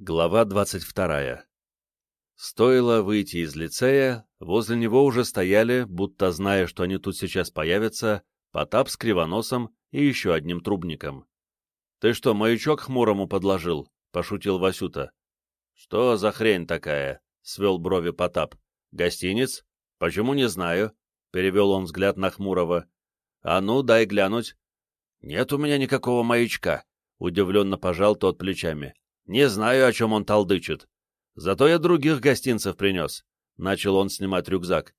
Глава 22. Стоило выйти из лицея, возле него уже стояли, будто зная, что они тут сейчас появятся, Потап с Кривоносом и еще одним трубником. «Ты что, маячок хмурому подложил?» — пошутил Васюта. «Что за хрень такая?» — свел брови Потап. «Гостиниц? Почему не знаю?» — перевел он взгляд на хмурого. «А ну, дай глянуть». «Нет у меня никакого маячка», — удивленно пожал тот плечами. Не знаю, о чем он толдычит. Зато я других гостинцев принес. Начал он снимать рюкзак.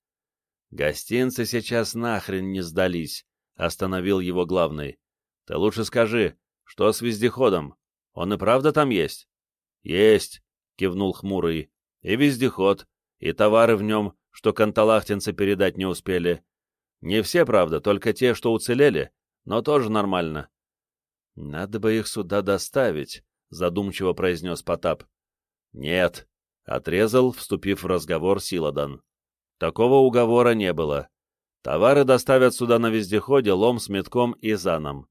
Гостинцы сейчас нахрен не сдались, остановил его главный. Ты лучше скажи, что с вездеходом? Он и правда там есть? Есть, кивнул хмурый. И вездеход, и товары в нем, что канталахтинцы передать не успели. Не все, правда, только те, что уцелели, но тоже нормально. Надо бы их сюда доставить, — задумчиво произнес Потап. «Нет», — отрезал, вступив в разговор Силадан. «Такого уговора не было. Товары доставят сюда на вездеходе лом с метком и заном.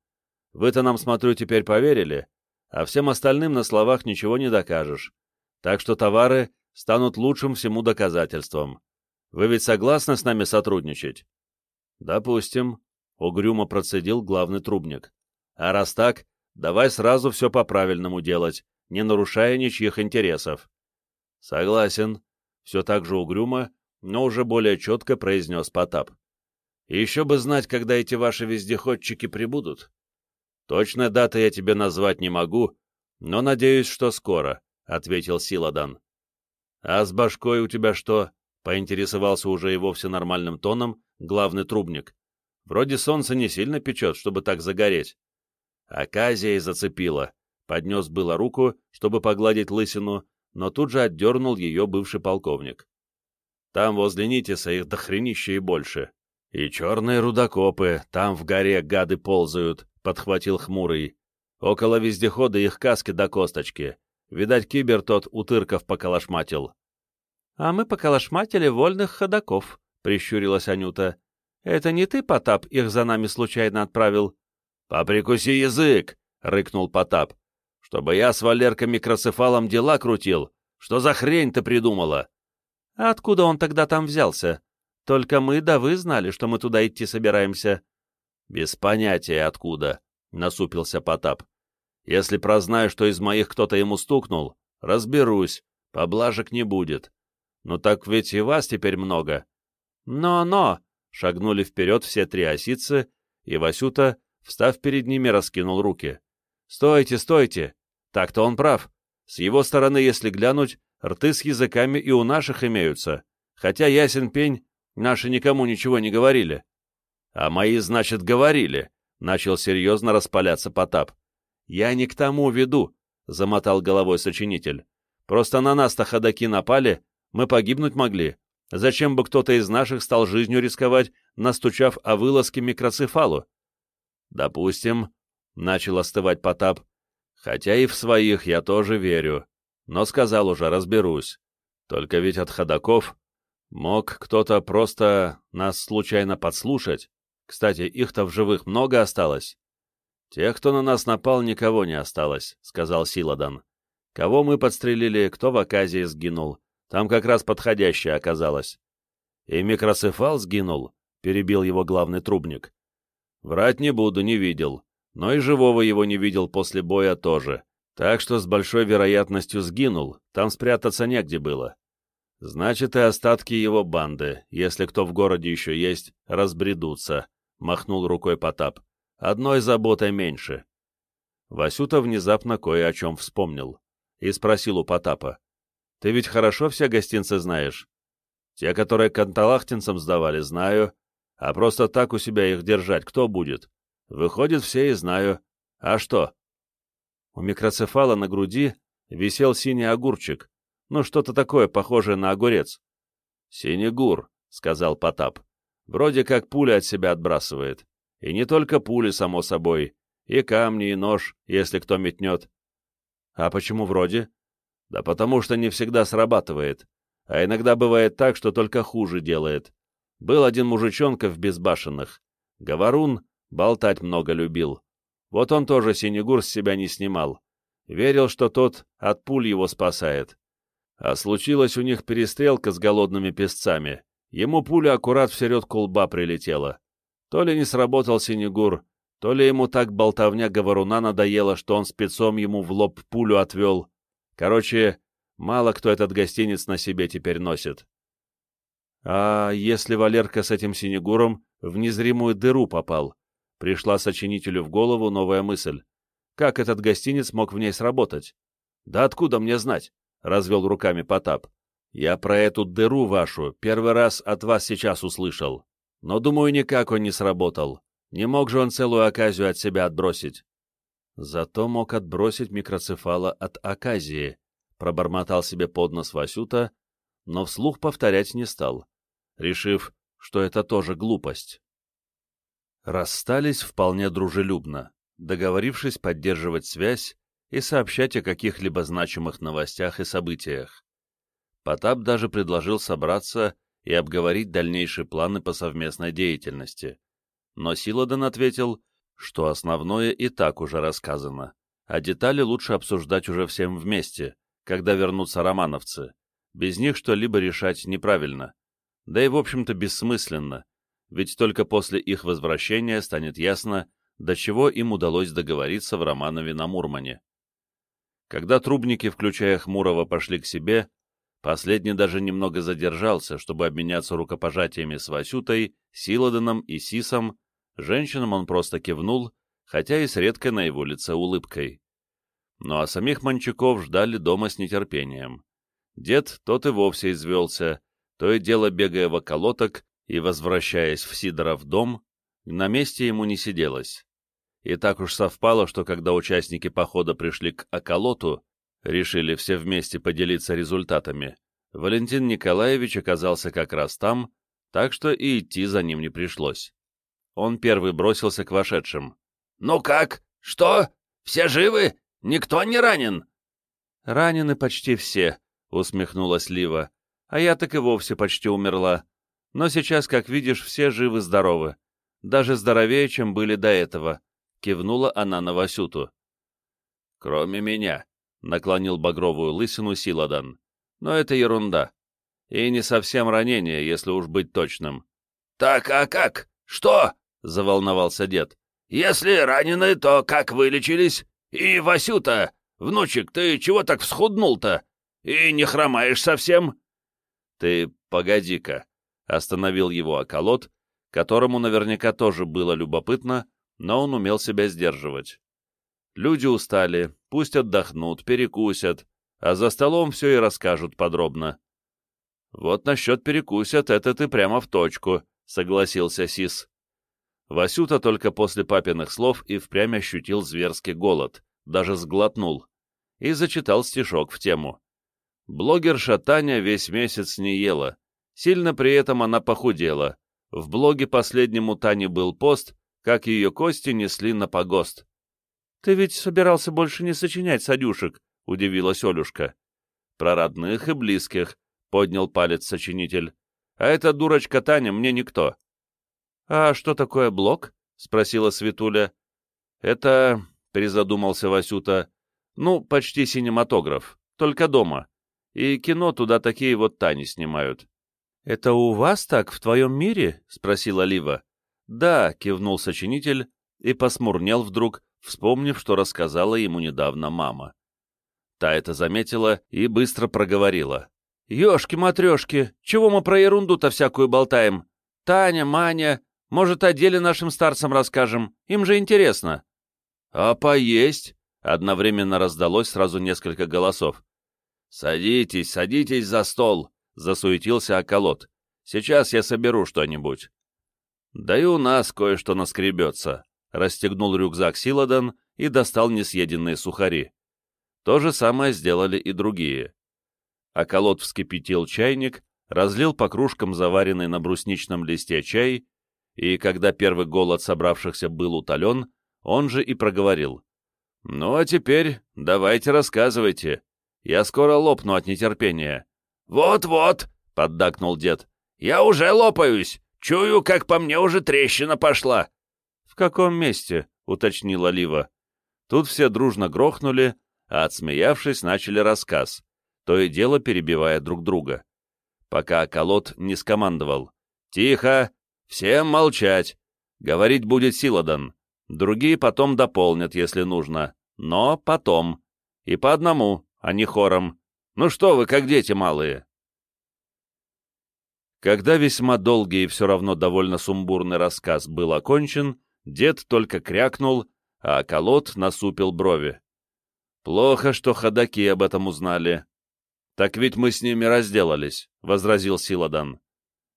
Вы-то нам, смотрю, теперь поверили, а всем остальным на словах ничего не докажешь. Так что товары станут лучшим всему доказательством. Вы ведь согласны с нами сотрудничать?» «Допустим», — угрюмо процедил главный трубник. «А раз так, Давай сразу все по-правильному делать, не нарушая ничьих интересов. Согласен. Все так же угрюмо, но уже более четко произнес Потап. еще бы знать, когда эти ваши вездеходчики прибудут. Точной даты я тебе назвать не могу, но надеюсь, что скоро, — ответил Силадан. А с башкой у тебя что? — поинтересовался уже и вовсе нормальным тоном главный трубник. Вроде солнце не сильно печет, чтобы так загореть. Аказия зацепила. Поднес было руку, чтобы погладить лысину, но тут же отдернул ее бывший полковник. Там возле Нитиса их дохренище и больше. И черные рудокопы, там в горе гады ползают, — подхватил хмурый. Около вездехода их каски до косточки. Видать, кибер тот утырков поколошматил. — А мы поколошматили вольных ходаков, — прищурилась Анюта. — Это не ты, Потап, их за нами случайно отправил? «Поприкуси язык!» — рыкнул Потап. «Чтобы я с Валеркой-микроцефалом дела крутил? Что за хрень ты придумала?» «А откуда он тогда там взялся? Только мы да вы знали, что мы туда идти собираемся». «Без понятия откуда», — насупился Потап. «Если прознаю, что из моих кто-то ему стукнул, разберусь, поблажек не будет. Ну так ведь и вас теперь много». «Но-но!» — шагнули вперед все три осицы, и Васюта встав перед ними, раскинул руки. «Стойте, стойте! Так-то он прав. С его стороны, если глянуть, рты с языками и у наших имеются. Хотя, ясен пень, наши никому ничего не говорили». «А мои, значит, говорили», — начал серьезно распаляться Потап. «Я не к тому веду», — замотал головой сочинитель. «Просто на нас-то ходаки напали, мы погибнуть могли. Зачем бы кто-то из наших стал жизнью рисковать, настучав о вылазке микроцефалу? Допустим, начал остывать Потап, хотя и в своих я тоже верю, но сказал уже, разберусь. Только ведь от ходаков мог кто-то просто нас случайно подслушать. Кстати, их-то в живых много осталось. Тех, кто на нас напал, никого не осталось, сказал Силадан. Кого мы подстрелили, кто в оказии сгинул. Там как раз подходящее оказалось. И микроцефал сгинул, перебил его главный трубник. Врать не буду, не видел. Но и живого его не видел после боя тоже. Так что с большой вероятностью сгинул, там спрятаться негде было. Значит, и остатки его банды, если кто в городе еще есть, разбредутся, — махнул рукой Потап. Одной заботой меньше. Васюта внезапно кое о чем вспомнил и спросил у Потапа. — Ты ведь хорошо все гостинцы знаешь? Те, которые канталахтинцам сдавали, знаю, а просто так у себя их держать кто будет? Выходит, все и знаю. А что? У микроцефала на груди висел синий огурчик. Ну, что-то такое, похожее на огурец. «Синегур», — сказал Потап. «Вроде как пуля от себя отбрасывает. И не только пули, само собой. И камни, и нож, если кто метнет». «А почему вроде?» «Да потому что не всегда срабатывает. А иногда бывает так, что только хуже делает. Был один мужичонка в безбашенных. Говорун болтать много любил. Вот он тоже синегур с себя не снимал. Верил, что тот от пуль его спасает. А случилась у них перестрелка с голодными песцами. Ему пуля аккурат в середку лба прилетела. То ли не сработал Синегур, то ли ему так болтовня говоруна надоела, что он спецом ему в лоб пулю отвел. Короче, мало кто этот гостиниц на себе теперь носит. А если Валерка с этим Синегуром в незримую дыру попал? Пришла сочинителю в голову новая мысль. Как этот гостиниц мог в ней сработать? Да откуда мне знать? — развел руками Потап. «Я про эту дыру вашу первый раз от вас сейчас услышал. Но, думаю, никак он не сработал. Не мог же он целую оказию от себя отбросить». Зато мог отбросить микроцефала от оказии, пробормотал себе под нос Васюта, но вслух повторять не стал, решив, что это тоже глупость. Расстались вполне дружелюбно, договорившись поддерживать связь и сообщать о каких-либо значимых новостях и событиях. Потап даже предложил собраться и обговорить дальнейшие планы по совместной деятельности. Но Силадан ответил, что основное и так уже рассказано, а детали лучше обсуждать уже всем вместе, когда вернутся романовцы. Без них что-либо решать неправильно. Да и, в общем-то, бессмысленно, ведь только после их возвращения станет ясно, до чего им удалось договориться в Романове на Мурмане. Когда трубники, включая Хмурого, пошли к себе, последний даже немного задержался, чтобы обменяться рукопожатиями с Васютой, Силаданом и Сисом, женщинам он просто кивнул, хотя и с редкой на его лице улыбкой. Ну а самих Манчаков ждали дома с нетерпением. Дед тот и вовсе извелся, то и дело бегая в околоток и возвращаясь в Сидоров дом, на месте ему не сиделось. И так уж совпало, что когда участники похода пришли к околоту, решили все вместе поделиться результатами, Валентин Николаевич оказался как раз там, так что и идти за ним не пришлось. Он первый бросился к вошедшим. «Ну как? Что? Все живы? Никто не ранен?» «Ранены почти все», — усмехнулась Лива. «А я так и вовсе почти умерла. Но сейчас, как видишь, все живы-здоровы. Даже здоровее, чем были до этого. — кивнула она на Васюту. «Кроме меня», — наклонил багровую лысину Силадан. «Но это ерунда. И не совсем ранение, если уж быть точным». «Так, а как? Что?» — заволновался дед. «Если ранены, то как вылечились? И, Васюта, внучек, ты чего так всхуднул-то? И не хромаешь совсем?» «Ты погоди-ка», — остановил его околот, которому наверняка тоже было любопытно, но он умел себя сдерживать. Люди устали, пусть отдохнут, перекусят, а за столом все и расскажут подробно. «Вот насчет перекусят, это ты прямо в точку», — согласился Сис. Васюта только после папиных слов и впрямь ощутил зверский голод, даже сглотнул, и зачитал стишок в тему. Блогерша Таня весь месяц не ела, сильно при этом она похудела. В блоге последнему Тани был пост, как ее кости несли на погост. — Ты ведь собирался больше не сочинять садюшек, — удивилась Олюшка. — Про родных и близких, — поднял палец сочинитель. — А эта дурочка Таня мне никто. — А что такое блок? — спросила Светуля. — Это, — призадумался Васюта, — ну, почти синематограф, только дома. И кино туда такие вот Тани снимают. — Это у вас так, в твоем мире? — спросила Лива. «Да», — кивнул сочинитель и посмурнел вдруг, вспомнив, что рассказала ему недавно мама. Та это заметила и быстро проговорила. «Ешки-матрешки, чего мы про ерунду-то всякую болтаем? Таня, Маня, может, о деле нашим старцам расскажем? Им же интересно». «А поесть?» — одновременно раздалось сразу несколько голосов. «Садитесь, садитесь за стол», — засуетился околот. «Сейчас я соберу что-нибудь». Да и у нас кое-что наскребется. Расстегнул рюкзак Силадан и достал несъеденные сухари. То же самое сделали и другие. Околот вскипятил чайник, разлил по кружкам заваренный на брусничном листе чай, и когда первый голод собравшихся был утолен, он же и проговорил. «Ну а теперь давайте рассказывайте. Я скоро лопну от нетерпения». «Вот-вот», — поддакнул дед, — «я уже лопаюсь. Чую, как по мне уже трещина пошла. — В каком месте? — уточнила Лива. Тут все дружно грохнули, а отсмеявшись, начали рассказ, то и дело перебивая друг друга. Пока Колод не скомандовал. «Тихо! Всем молчать! Говорить будет Силадан. Другие потом дополнят, если нужно. Но потом. И по одному, а не хором. Ну что вы, как дети малые!» Когда весьма долгий и все равно довольно сумбурный рассказ был окончен, дед только крякнул, а колод насупил брови. «Плохо, что ходаки об этом узнали». «Так ведь мы с ними разделались», — возразил Силадан.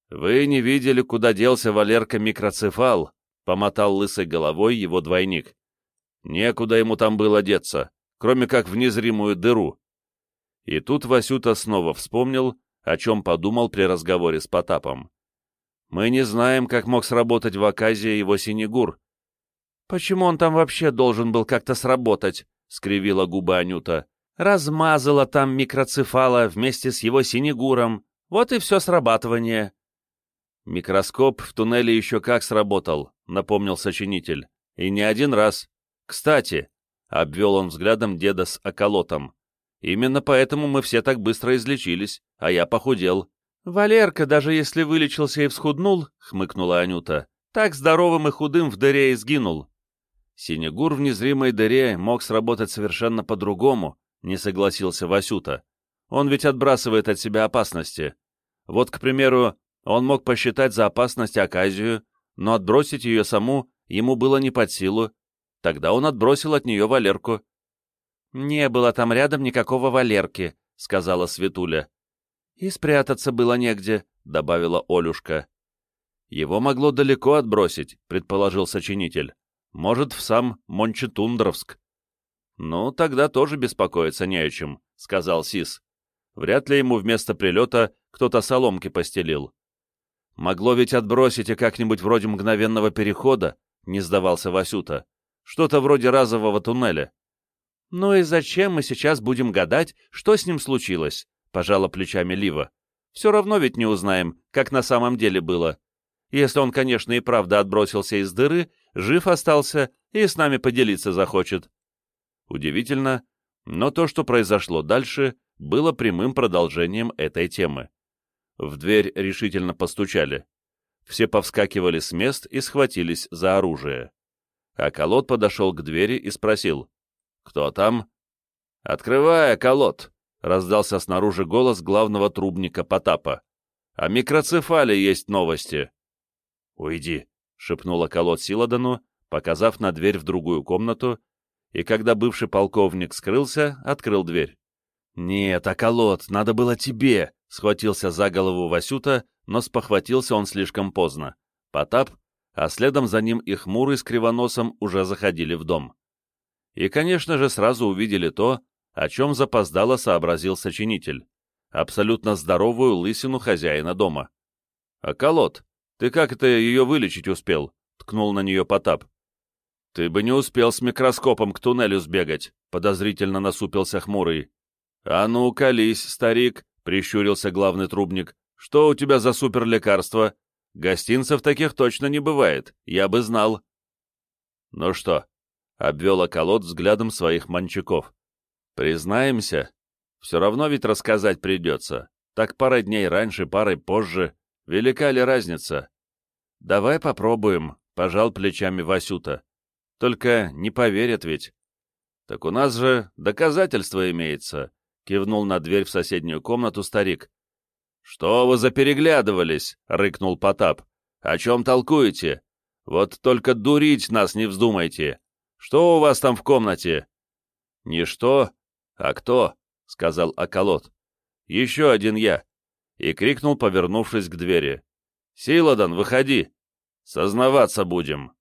«Вы не видели, куда делся Валерка микроцефал?» — помотал лысой головой его двойник. «Некуда ему там было деться, кроме как в незримую дыру». И тут Васюта снова вспомнил, о чем подумал при разговоре с Потапом. «Мы не знаем, как мог сработать в Аказии его синегур». «Почему он там вообще должен был как-то сработать?» — скривила губы Анюта. «Размазала там микроцефала вместе с его синегуром. Вот и все срабатывание». «Микроскоп в туннеле еще как сработал», — напомнил сочинитель. «И не один раз. Кстати», — обвел он взглядом деда с околотом, Именно поэтому мы все так быстро излечились, а я похудел. Валерка, даже если вылечился и всхуднул, — хмыкнула Анюта, — так здоровым и худым в дыре и сгинул. Синегур в незримой дыре мог сработать совершенно по-другому, — не согласился Васюта. Он ведь отбрасывает от себя опасности. Вот, к примеру, он мог посчитать за опасность Аказию, но отбросить ее саму ему было не под силу. Тогда он отбросил от нее Валерку. «Не было там рядом никакого Валерки», — сказала Светуля. «И спрятаться было негде», — добавила Олюшка. «Его могло далеко отбросить», — предположил сочинитель. «Может, в сам Мончетундровск». «Ну, тогда тоже беспокоиться не о чем», — сказал Сис. «Вряд ли ему вместо прилета кто-то соломки постелил». «Могло ведь отбросить и как-нибудь вроде мгновенного перехода», — не сдавался Васюта. «Что-то вроде разового туннеля». «Ну и зачем мы сейчас будем гадать, что с ним случилось?» — пожала плечами Лива. «Все равно ведь не узнаем, как на самом деле было. Если он, конечно, и правда отбросился из дыры, жив остался и с нами поделиться захочет». Удивительно, но то, что произошло дальше, было прямым продолжением этой темы. В дверь решительно постучали. Все повскакивали с мест и схватились за оружие. А колод подошел к двери и спросил, «Кто там?» «Открывай, колод!» — раздался снаружи голос главного трубника Потапа. «О микроцефале есть новости». «Уйди», — шепнула колод Силадану, показав на дверь в другую комнату, и когда бывший полковник скрылся, открыл дверь. «Нет, околот, надо было тебе!» — схватился за голову Васюта, но спохватился он слишком поздно. Потап, а следом за ним и хмурый с кривоносом уже заходили в дом и, конечно же, сразу увидели то, о чем запоздало сообразил сочинитель — абсолютно здоровую лысину хозяина дома. «А колод, ты как это ее вылечить успел?» — ткнул на нее Потап. «Ты бы не успел с микроскопом к туннелю сбегать», — подозрительно насупился хмурый. «А ну, колись, старик», — прищурился главный трубник. «Что у тебя за суперлекарство? Гостинцев таких точно не бывает, я бы знал». «Ну что, обвел околот взглядом своих манчаков. «Признаемся, все равно ведь рассказать придется. Так пара дней раньше, парой позже. Велика ли разница?» «Давай попробуем», — пожал плечами Васюта. «Только не поверят ведь». «Так у нас же доказательство имеется», — кивнул на дверь в соседнюю комнату старик. «Что вы запереглядывались?» — рыкнул Потап. «О чем толкуете? Вот только дурить нас не вздумайте. Что у вас там в комнате?» «Не что, а кто?» — сказал околот. «Еще один я!» И крикнул, повернувшись к двери. «Силадан, выходи! Сознаваться будем!»